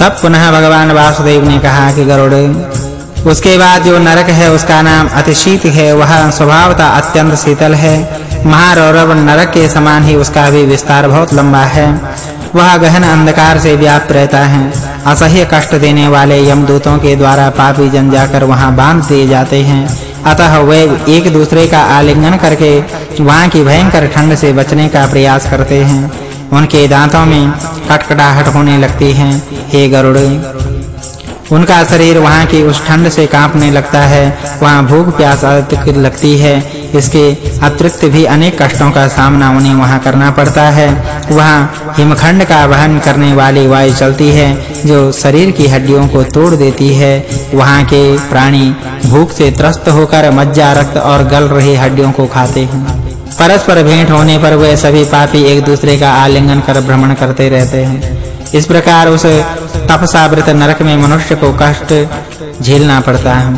तब पुनः भगवान वासुदेव ने कहा कि गरुड़, उसके बाद जो नरक है, उसका नाम अतिशीत है, वह स्वभावतः अत्यंत शीतल है। महारौरव नरक के समान ही उसका भी विस्तार बहुत लंबा है। वह गहन अंधकार से व्याप्त रहता है। असह्य कष्ट देने वाले यमदूतों के द्वारा पापी जन जाकर वहाँ बाँध दिए जाते हैं। अतः वे एक दूसरे का आलिंगन करके वहाँ की भयंकर ठंड से बचने का प्रयास करते हैं। उनके दांतों में कटकटाहट होने लगती है। हे गरुड़, उनका शरीर वहाँ की उस ठंड से कांपने लगता है। वहाँ भूख प्यास अधिक लगती है। इसके अतिरिक्त भी अनेक कष्टों का सामना उन्हें वहाँ करना पड़ता है। वहाँ हिमखंड का वहन करने वाली वायु चलती है, जो शरीर की हड्डियों को तोड़ देती है। वहाँ के प्राणी भूख से त्रस्त होकर मज्जा रक्त और गल रही हड्डियों को खाते हैं। परस्पर भेंट होने पर वे सभी पापी एक दूसरे का आलिंगन कर भ्रमण करते रहते हैं। इस प्रकार उस तपसावृत नरक में मनुष्य को कष्ट झेलना पड़ता है।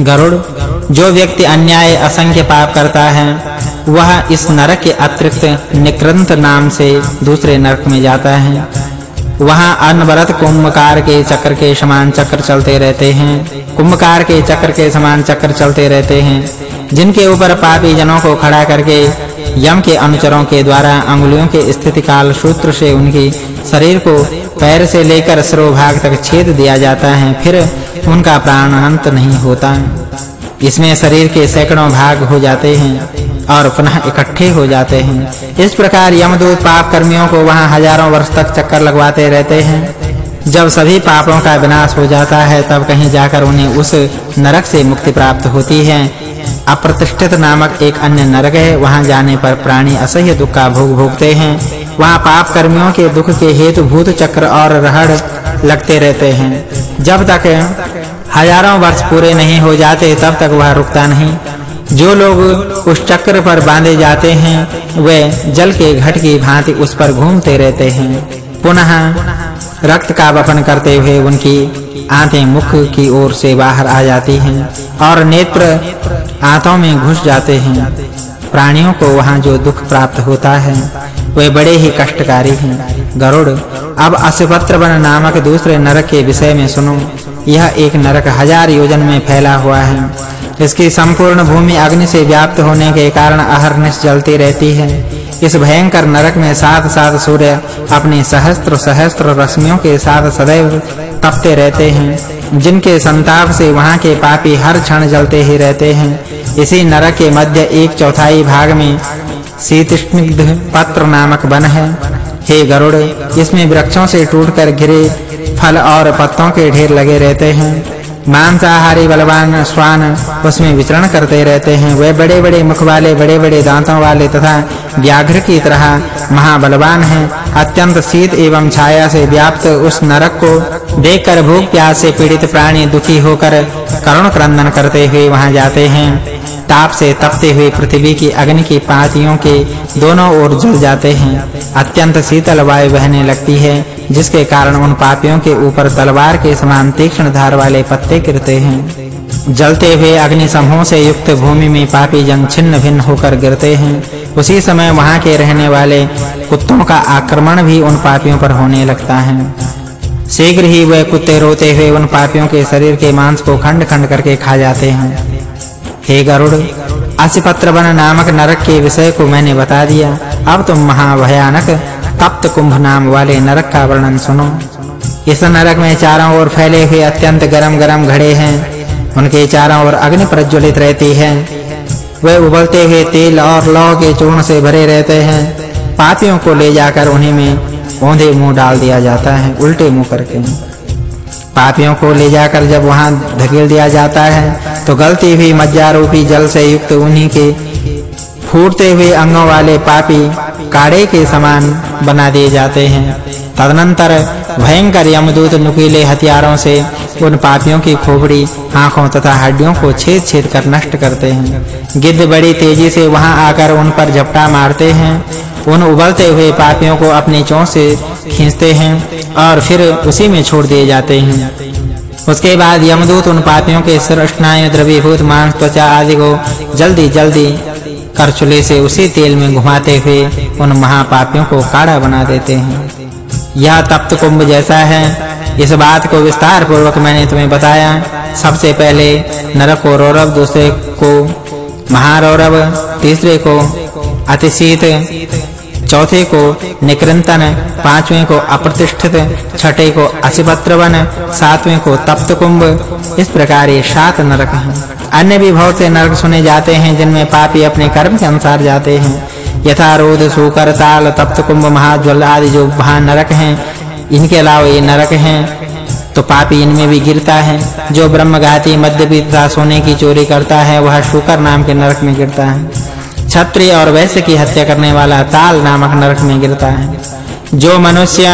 गरुड़, जो व्यक्ति अन्याय, असंख्य पाप करता है, वह इस नरक के अतिरिक्त निकृंत नाम से दूसरे नरक में जाता है। वहाँ अनवरत कुंभकार के चक्र के समान चक्र चलते रहते हैं। कुंभकार के चक्र के समान चक्र चलते रहते हैं। जिनके ऊपर पापी जनों को खड़ा करके यम के अनुचरों के द्वारा अंगुलियों के स्थिति काल सूत्र से उनकी शरीर को पैर से लेकर सिरोभाग तक छेद दिया जाता है, फिर उनका प्राण अनंत नहीं होता। इसमें शरीर के सैकड़ों भाग हो जाते हैं और पुनः इकट्ठे हो जाते हैं। इस प्रकार यमदूत पाप कर्मियों को वहाँ हज़ारों वर्ष तक चक्कर लगवाते रहते हैं। जब सभी पापों का विनाश हो जाता है, तब कहीं जाकर उन्हें उस नरक से मुक्ति प्राप्त होती है। अप्रतिष्ठित नामक एक अन्य नरक है। वहाँ जाने पर प्राणी असह्य दुख का भोग भोगते हैं। वहाँ पाप कर्मियों के दुख के हेतु भूत चक्र और रहड़ लगते रहते हैं। जब तक हज़ारों वर्ष पूरे नहीं हो जाते, तब तक वह रुकता नहीं। जो लोग उस चक्र पर बांधे जाते हैं, वे जल के घट की भांति उस पर घूमते रहते हैं। पुनः रक्त का वपन करते हुए उनकी आँखें मुख की ओर से बाहर आ जाती हैं और नेत्र आंतों में घुस जाते हैं। प्राणियों को वहाँ जो दुख प्राप्त होता है, वे बड़े ही कष्टकारी हैं। गरुड़, अब असिपत्र वन नामक दूसरे नरक के विषय में सुनो। यह एक नरक हज़ार योजन में फैला हुआ है। इसकी संपूर्ण भूमि अग्नि से व्याप्त होने के कारण अहरनिश जलती रहती है। इस भयंकर नरक में साथ साथ सूर्य अपनी सहस्त्र सहस्त्र रश्मियों के साथ सदैव तपते रहते हैं। जिनके संताप से वहाँ के पापी हर क्षण जलते ही रहते हैं। इसी नरक के मध्य एक चौथाई भाग में शीतस्निग्ध पत्र नामक वन है। हे गरुड़, इसमें वृक्षों से टूटकर गिरे फल और पत्तों के ढेर लगे रहते हैं। मांसाहारी बलवान स्वान उसमें विचरण करते रहते हैं। वे बड़े-बड़े मुख वाले, बड़े-बड़े दांतों वाले तथा व्याघ्र की तरह महाबलवान हैं। अत्यंत शीत एवं छाया से व्याप्त उस नरक को देखकर भूख प्यास से पीड़ित प्राणी दुखी होकर करुण क्रंदन करते हुए वहाँ जाते हैं। ताप से तपते हुए पृथ्वी की अग्नि की पातियों के दोनों ओर जल जाते हैं। अत्यंत शीतल वायु बहने लगती है, जिसके कारण उन पापियों के ऊपर तलवार के समान तीक्ष्ण धार वाले पत्ते गिरते हैं। जलते हुए अग्नि समूह से युक्त भूमि में पापी जन छिन्न भिन्न होकर गिरते हैं। उसी समय वहाँ के रहने वाले कुत्तों का आक्रमण भी उन पापियों पर होने लगता है। शीघ्र ही वे कुत्ते रोते हुए उन पापियों के शरीर के मांस को खंड-खंड करके खा जाते हैं। हे गरुड़ असिपत्र वन नामक नरक के विषय को मैंने बता दिया। अब तुम महाभयानक, तप्त कुंभ नाम वाले नरक का वर्णन सुनो। इस नरक में चारों ओर फैले हुए अत्यंत गरम-गरम घड़े हैं। उनके चारों ओर अग्नि प्रज्वलित रहती है। वे उबलते हुए तेल और लौ के चूर्ण से भरे रहते हैं। पापियों को ले जाकर उन्हीं में औंधे मुँह डाल दिया जाता है, उल्टे मुँह करके। पापियों को ले जाकर जब वहाँ धकेल दिया जाता है तो गलती हुई मज्जा रूपी जल से युक्त उन्हीं के फूटते हुए अंगों वाले पापी काड़े के समान बना दिए जाते हैं। तदनंतर भयंकर यमदूत नुकीले हथियारों से उन पापियों की खोपड़ी, आँखों तथा हड्डियों को छेद-छेद कर नष्ट करते हैं। गिद्ध बड़ी तेज़ी से वहाँ आकर उन पर झपटा मारते हैं। उन उबलते हुए पापियों को अपनी चोंच से खींचते हैं और फिर उसी में छोड़ दिए जाते हैं। उसके बाद यमदूत उन पापियों के सिर स्नायु द्रवीभूत मांस, त्वचा आदि को जल्दी-जल्दी करचुले से उसी तेल में घुमाते हुए उन महापापियों को काढ़ा बना देते हैं। यह तप्त कुंभ जैसा है। इस बात को विस्तार पूर्वक मैंने तुम्हें बताया। सबसे पहले नरक को रौरव, दूसरे को महारौरव, तीसरे को अतिशीत चौथे को निकृंतन पाँचवें को अप्रतिष्ठित, छठे को असिपत्रवन, सातवें को तप्त कुंभ इस प्रकार ये सात नरक हैं। अन्य भी बहुत से नरक सुने जाते हैं, जिनमें पापी अपने कर्म के अनुसार जाते हैं। यथा रोध सूकर ताल तप्त कुंभ महाज्वल आदि जो वहाँ नरक हैं, इनके अलावा ये नरक हैं। तो पापी इनमें भी गिरता है। जो ब्रह्मघाती मद्य पीता सोने की चोरी करता है, वह शूकर नाम के नरक में गिरता है। क्षत्रिय और वैश्य की हत्या करने वाला ताल नामक नरक में गिरता है। जो मनुष्य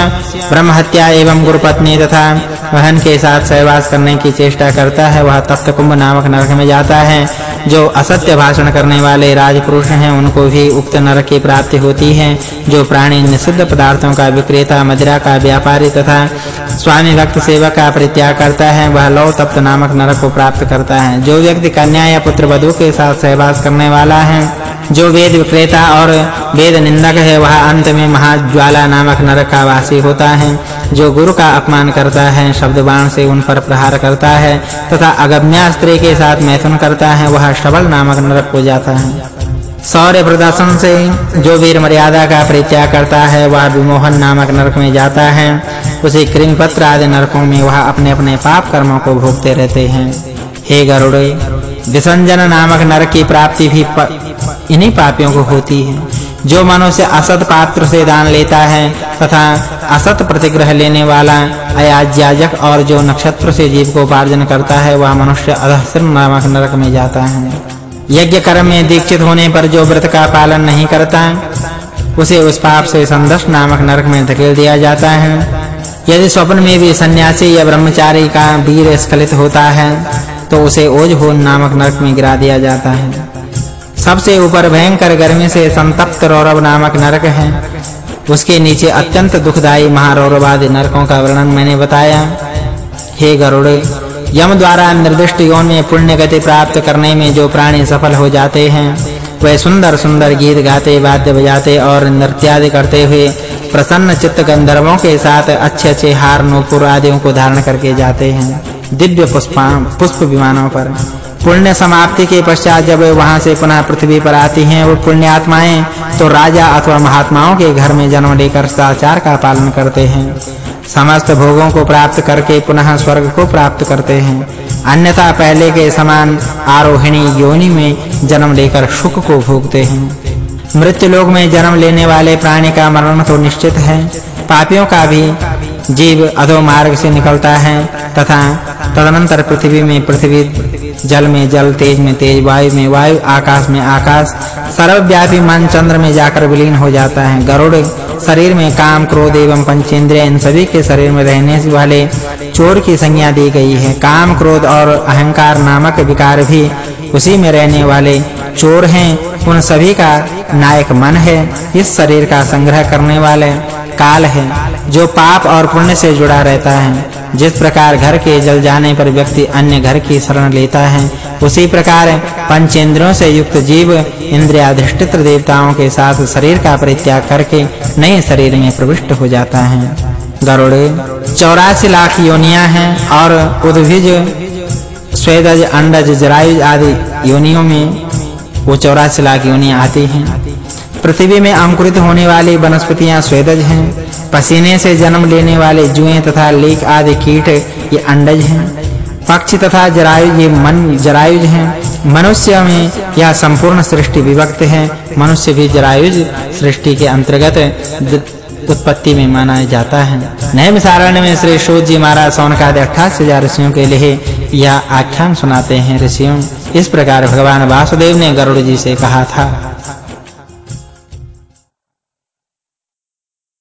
ब्रह्म हत्या एवं गुरुपत्नी तथा वहन के साथ सहवास करने की चेष्टा करता है, वह तप्त कुंभ नामक नरक में जाता है। जो असत्य भाषण करने वाले राजपुरुष हैं, उनको भी उक्त नरक की प्राप्ति होती है। जो प्राणी निषिद्ध पदार्थों का विक्रेता, मदिरा का व्यापारी तथा स्वामी भक्त सेवक का परित्याग करता है, वह लौ तप्त नामक नरक को प्राप्त करता है। जो व्यक्ति कन्या या पुत्र वधु के साथ सहवास करने वाला है, जो वेद विक्रेता और वेद निंदक है, वह अंत में महाज्वाला नामक नरक का वासी होता है। जो गुरु का अपमान करता है शब्द बाण से उन पर प्रहार करता है, तथा अगम्या स्त्री के साथ मैथुन करता है, वह शबल नामक नरक को जाता है। सौर्य प्रदर्शन से जो वीर मर्यादा का परित्याग करता है, वह विमोहन नामक नरक में जाता है। उसी कृमिपत्र आदि नरकों में वह अपने-अपने पाप कर्मों को भोगते रहते हैं। हे गरुड़, विसंजन नामक नरक की प्राप्ति भी इन्हीं पापियों को होती है। जो मनुष्य असत पात्र से दान लेता है तथा असत प्रतिग्रह लेने वाला, अयाज्याजक और जो नक्षत्र से जीव को उपार्जन करता है, वह मनुष्य अधस्त्र नामक नरक में जाता है। यज्ञ कर्म में दीक्षित होने पर जो व्रत का पालन नहीं करता, उसे उस पाप से संदर्श नामक नरक में धकेल दिया जाता है। यदि स्वप्न में भी सन्यासी या ब्रह्मचारी का वीर स्खलित होता है तो उसे ओजहोन नामक नरक में गिरा दिया जाता है। सबसे ऊपर भयंकर गर्मी से संतप्त रौरव नामक नरक है। उसके नीचे अत्यंत दुखदाई महारौरव आदि नरकों का वर्णन मैंने बताया। हे गरुड़, यम द्वारा निर्दिष्ट योन में पुण्य गति प्राप्त करने में जो प्राणी सफल हो जाते हैं वे सुंदर सुंदर गीत गाते, वाद्य बजाते और नृत्य आदि करते हुए प्रसन्न चित्त गंधर्वों के साथ अच्छे अच्छे हार नूपुर आदियों को धारण करके जाते हैं। दिव्य पुष्पा, पुष्प विमानों पर। पुण्य समाप्ति के पश्चात जब वे वहाँ से पुनः पृथ्वी पर आती हैं वो पुण्य आत्माएँ तो राजा अथवा महात्माओं के घर में जन्म लेकर सदाचार का पालन करते हैं। समस्त भोगों को प्राप्त करके पुनः स्वर्ग को प्राप्त करते हैं। अन्यथा पहले के समान आरोहिणी योनि में जन्म लेकर सुख को भोगते हैं। मृत्यु लोक में जन्म लेने वाले प्राणी का मरण तो निश्चित है। पापियों का भी जीव अधो मार्ग से निकलता है तथा तदनंतर पृथ्वी में पृथ्वी जल में जल, तेज में तेज, वायु में वायु, आकाश में आकाश। सर्वव्यापी मन चंद्र में जाकर विलीन हो जाता है। गरुड़ शरीर में काम, क्रोध एवं पंचेंद्रिय इन सभी के शरीर में रहने वाले चोर की संज्ञा दी गई है। काम, क्रोध और अहंकार नामक विकार भी उसी में रहने वाले चोर हैं। उन सभी का नायक मन है। इस शरीर का संग्रह करने वाले काल है, जो पाप और पुण्य से जुड़ा रहता है। जिस प्रकार घर के जल जाने पर व्यक्ति अन्य घर की शरण लेता है, उसी प्रकार पंचेंद्रियों से युक्त जीव इंद्रियाधिष्ठित देवताओं के साथ शरीर का परित्याग करके नए शरीर में प्रविष्ट हो जाता है। गरुड़ 84 लाख योनियाँ हैं और उद्भिज, स्वेदज, अंडज जरायुज आदि योनियों में वो 84 लाख योनियाँ आती हैं। पृथ्वी में अंकुरित होने वाली वनस्पतियाँ स्वेदज हैं। पसीने से जन्म लेने वाले जुएँ तथा लीक आदि कीट ये अंडज हैं। पक्षी तथा जरायुज ये मन जरायुज हैं। मनुष्य में यह संपूर्ण सृष्टि विभक्त है। मनुष्य भी जरायुज सृष्टि के अंतर्गत उत्पत्ति में माना जाता है। नए मिसारण में श्री शोध जी महाराज सौनकादि 28000 ऋषियों के लिए यह आख्यान सुनाते हैं ऋषियों। इस प्रकार भगवान वासुदेव ने गरुड़ जी से कहा था